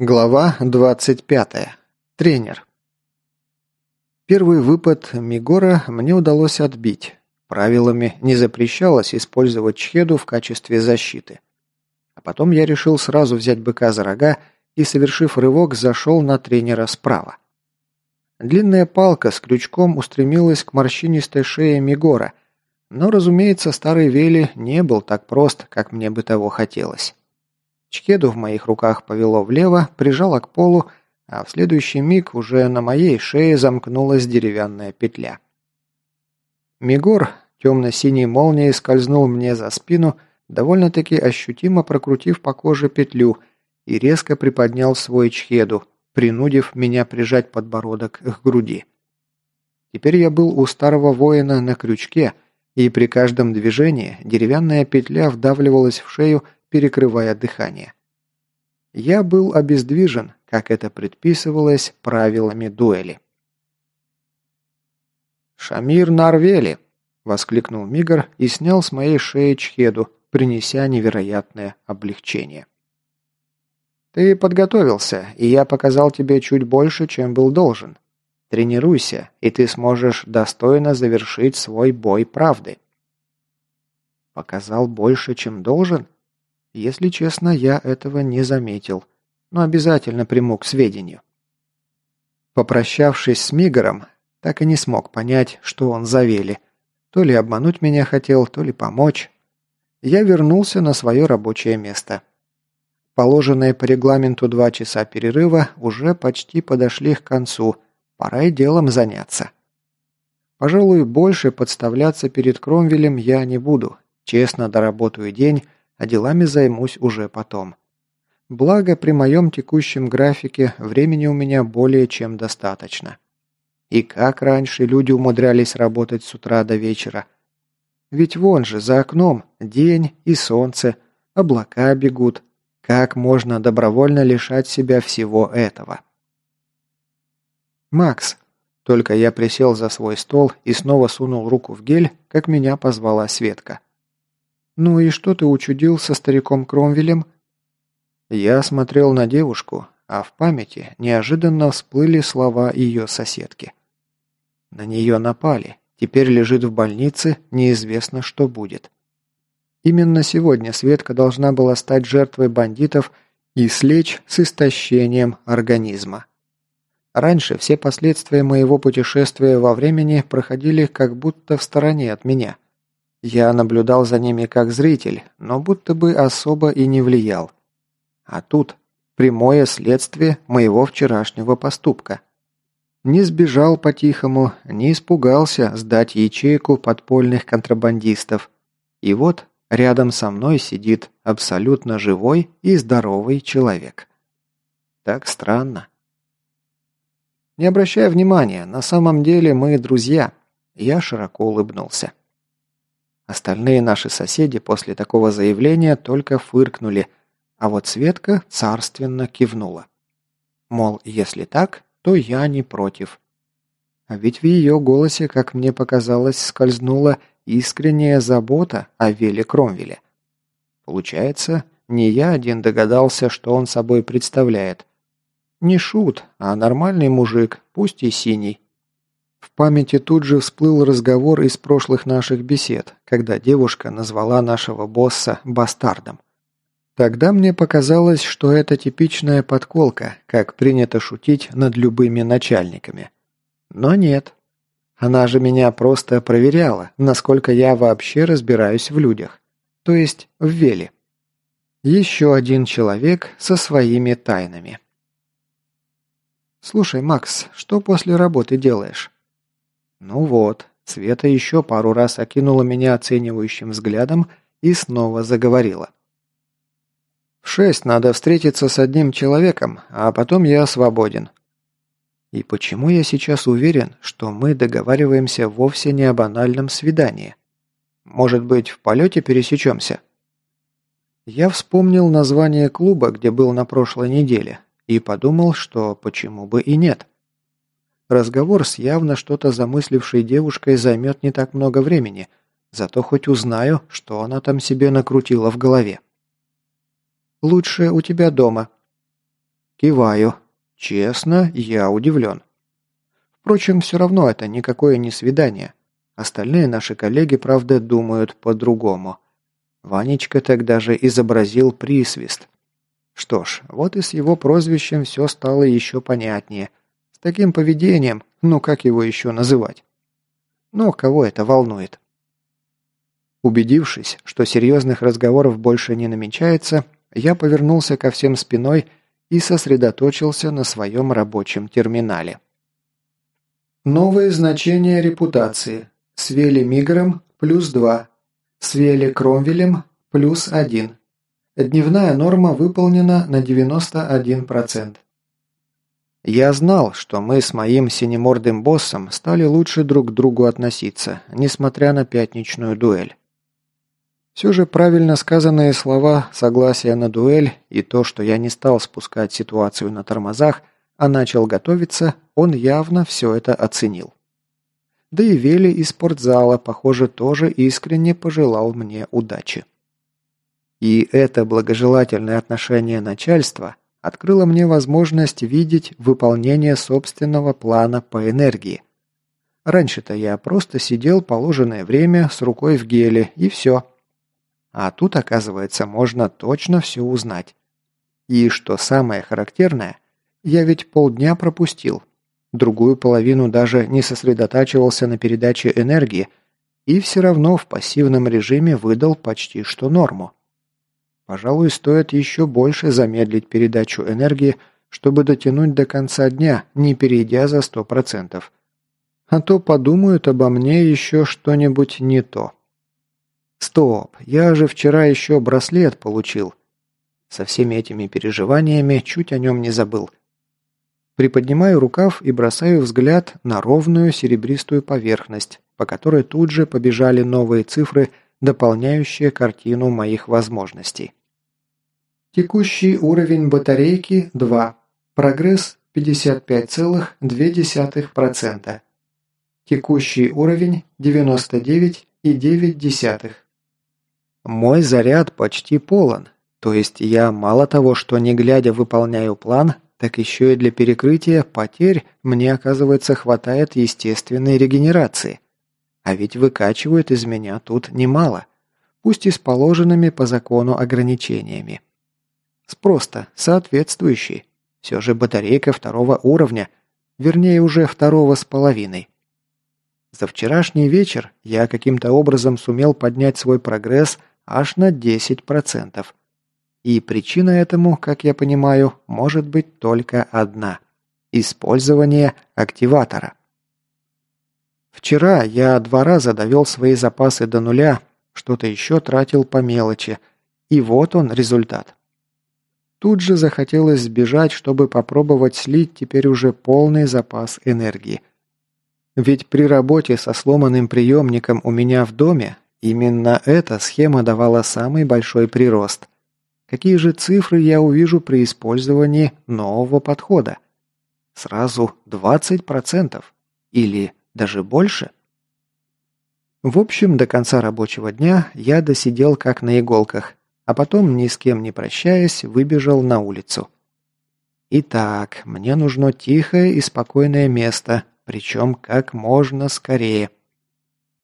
Глава 25. Тренер. Первый выпад Мигора мне удалось отбить. Правилами не запрещалось использовать чхеду в качестве защиты. А потом я решил сразу взять быка за рога и, совершив рывок, зашел на тренера справа. Длинная палка с крючком устремилась к морщинистой шее Мигора, но, разумеется, старый Вели не был так прост, как мне бы того хотелось. Чкеду в моих руках повело влево, прижало к полу, а в следующий миг уже на моей шее замкнулась деревянная петля. Мигор темно-синей молнией скользнул мне за спину, довольно-таки ощутимо прокрутив по коже петлю и резко приподнял свой чхеду, принудив меня прижать подбородок к груди. Теперь я был у старого воина на крючке, и при каждом движении деревянная петля вдавливалась в шею перекрывая дыхание. Я был обездвижен, как это предписывалось правилами дуэли. «Шамир Нарвели!» – воскликнул Мигр и снял с моей шеи чхеду, принеся невероятное облегчение. «Ты подготовился, и я показал тебе чуть больше, чем был должен. Тренируйся, и ты сможешь достойно завершить свой бой правды». «Показал больше, чем должен?» Если честно, я этого не заметил, но обязательно приму к сведению. Попрощавшись с Мигором, так и не смог понять, что он завели. То ли обмануть меня хотел, то ли помочь. Я вернулся на свое рабочее место. Положенные по регламенту два часа перерыва уже почти подошли к концу, пора и делом заняться. Пожалуй, больше подставляться перед Кромвелем я не буду. Честно доработаю день, а делами займусь уже потом. Благо, при моем текущем графике времени у меня более чем достаточно. И как раньше люди умудрялись работать с утра до вечера. Ведь вон же, за окном, день и солнце, облака бегут. Как можно добровольно лишать себя всего этого? «Макс!» Только я присел за свой стол и снова сунул руку в гель, как меня позвала Светка. «Ну и что ты учудил со стариком Кромвелем?» Я смотрел на девушку, а в памяти неожиданно всплыли слова ее соседки. На нее напали, теперь лежит в больнице, неизвестно, что будет. Именно сегодня Светка должна была стать жертвой бандитов и слечь с истощением организма. Раньше все последствия моего путешествия во времени проходили как будто в стороне от меня. Я наблюдал за ними как зритель, но будто бы особо и не влиял. А тут прямое следствие моего вчерашнего поступка. Не сбежал по-тихому, не испугался сдать ячейку подпольных контрабандистов. И вот рядом со мной сидит абсолютно живой и здоровый человек. Так странно. Не обращая внимания, на самом деле мы друзья. Я широко улыбнулся. Остальные наши соседи после такого заявления только фыркнули, а вот Светка царственно кивнула. Мол, если так, то я не против. А ведь в ее голосе, как мне показалось, скользнула искренняя забота о Веле Кромвеле. Получается, не я один догадался, что он собой представляет. Не шут, а нормальный мужик, пусть и синий. В памяти тут же всплыл разговор из прошлых наших бесед, когда девушка назвала нашего босса бастардом. Тогда мне показалось, что это типичная подколка, как принято шутить над любыми начальниками. Но нет. Она же меня просто проверяла, насколько я вообще разбираюсь в людях. То есть в Веле. Еще один человек со своими тайнами. «Слушай, Макс, что после работы делаешь?» Ну вот, Света еще пару раз окинула меня оценивающим взглядом и снова заговорила. В шесть надо встретиться с одним человеком, а потом я свободен. И почему я сейчас уверен, что мы договариваемся вовсе не о банальном свидании? Может быть, в полете пересечемся? Я вспомнил название клуба, где был на прошлой неделе, и подумал, что почему бы и нет. Разговор с явно что-то замыслившей девушкой займет не так много времени, зато хоть узнаю, что она там себе накрутила в голове. «Лучше у тебя дома». Киваю. Честно, я удивлен. Впрочем, все равно это никакое не свидание. Остальные наши коллеги, правда, думают по-другому. Ванечка так даже изобразил присвист. Что ж, вот и с его прозвищем все стало еще понятнее. Таким поведением, ну как его еще называть? Но кого это волнует? Убедившись, что серьезных разговоров больше не намечается, я повернулся ко всем спиной и сосредоточился на своем рабочем терминале. Новые значения репутации. С Вели Мигром – плюс 2. С Вели Кромвелем – плюс 1. Дневная норма выполнена на 91%. Я знал, что мы с моим синемордым боссом стали лучше друг к другу относиться, несмотря на пятничную дуэль. Все же правильно сказанные слова согласия на дуэль и то, что я не стал спускать ситуацию на тормозах, а начал готовиться, он явно все это оценил. Да и Вели из спортзала, похоже, тоже искренне пожелал мне удачи. И это благожелательное отношение начальства – открыло мне возможность видеть выполнение собственного плана по энергии. Раньше-то я просто сидел положенное время с рукой в геле, и все. А тут, оказывается, можно точно все узнать. И что самое характерное, я ведь полдня пропустил. Другую половину даже не сосредотачивался на передаче энергии, и все равно в пассивном режиме выдал почти что норму. Пожалуй, стоит еще больше замедлить передачу энергии, чтобы дотянуть до конца дня, не перейдя за 100%. А то подумают обо мне еще что-нибудь не то. Стоп, я же вчера еще браслет получил. Со всеми этими переживаниями чуть о нем не забыл. Приподнимаю рукав и бросаю взгляд на ровную серебристую поверхность, по которой тут же побежали новые цифры – дополняющая картину моих возможностей. Текущий уровень батарейки 2. Прогресс 55,2%. Текущий уровень 99,9. Мой заряд почти полон, то есть я мало того, что не глядя выполняю план, так еще и для перекрытия потерь мне, оказывается, хватает естественной регенерации. А ведь выкачивают из меня тут немало, пусть и с положенными по закону ограничениями. Спрос-то соответствующий. Все же батарейка второго уровня, вернее уже второго с половиной. За вчерашний вечер я каким-то образом сумел поднять свой прогресс аж на 10%. И причина этому, как я понимаю, может быть только одна – использование активатора. Вчера я два раза довел свои запасы до нуля, что-то еще тратил по мелочи, и вот он результат. Тут же захотелось сбежать, чтобы попробовать слить теперь уже полный запас энергии. Ведь при работе со сломанным приемником у меня в доме именно эта схема давала самый большой прирост. Какие же цифры я увижу при использовании нового подхода? Сразу 20%? Или даже больше? В общем, до конца рабочего дня я досидел как на иголках, а потом, ни с кем не прощаясь, выбежал на улицу. Итак, мне нужно тихое и спокойное место, причем как можно скорее –